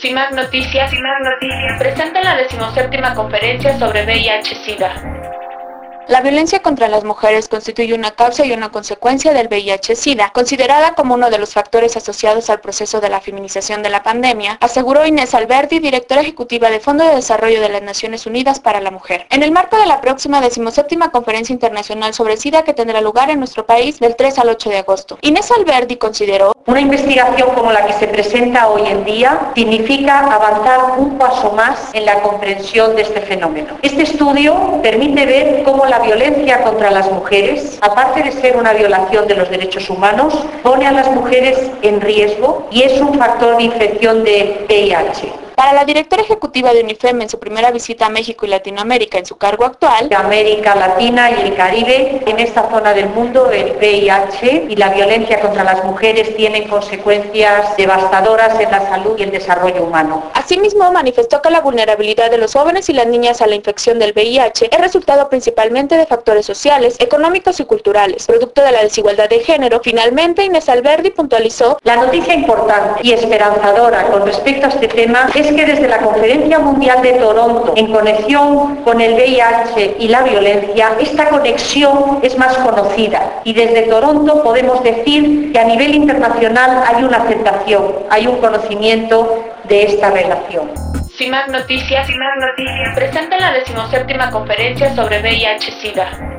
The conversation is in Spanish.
CIMAC Noticias, CIMAC Noticias presenta la decimoséptima conferencia sobre VIH-Sida. La violencia contra las mujeres constituye una causa y una consecuencia del VIH-Sida, considerada como uno de los factores asociados al proceso de la feminización de la pandemia, aseguró Inés Alberti, directora ejecutiva de Fondo de Desarrollo de las Naciones Unidas para la Mujer. En el marco de la próxima decimoséptima conferencia internacional sobre SIDA que tendrá lugar en nuestro país del 3 al 8 de agosto. Inés Alberti consideró una investigación como la que se presenta hoy en día significa avanzar un paso más en la comprensión de este fenómeno. Este estudio permite ver cómo la violencia contra las mujeres, aparte de ser una violación de los derechos humanos, pone a las mujeres en riesgo y es un factor de infección de VIH. Para la directora ejecutiva de UNIFEM en su primera visita a México y Latinoamérica en su cargo actual, América Latina y el Caribe, en esta zona del mundo el VIH y la violencia contra las mujeres tienen consecuencias devastadoras en la salud y el desarrollo humano. Asimismo, manifestó que la vulnerabilidad de los jóvenes y las niñas a la infección del VIH es resultado principalmente de factores sociales, económicos y culturales, producto de la desigualdad de género. Finalmente, Inés Alberdi puntualizó la noticia importante y esperanzadora con respecto a este tema es que desde la Conferencia Mundial de Toronto, en conexión con el VIH y la violencia, esta conexión es más conocida y desde Toronto podemos decir que a nivel internacional hay una aceptación, hay un conocimiento de esta relación. CIMAC Noticias, CIMAC Noticias presenta la decimoséptima conferencia sobre VIH-Sida.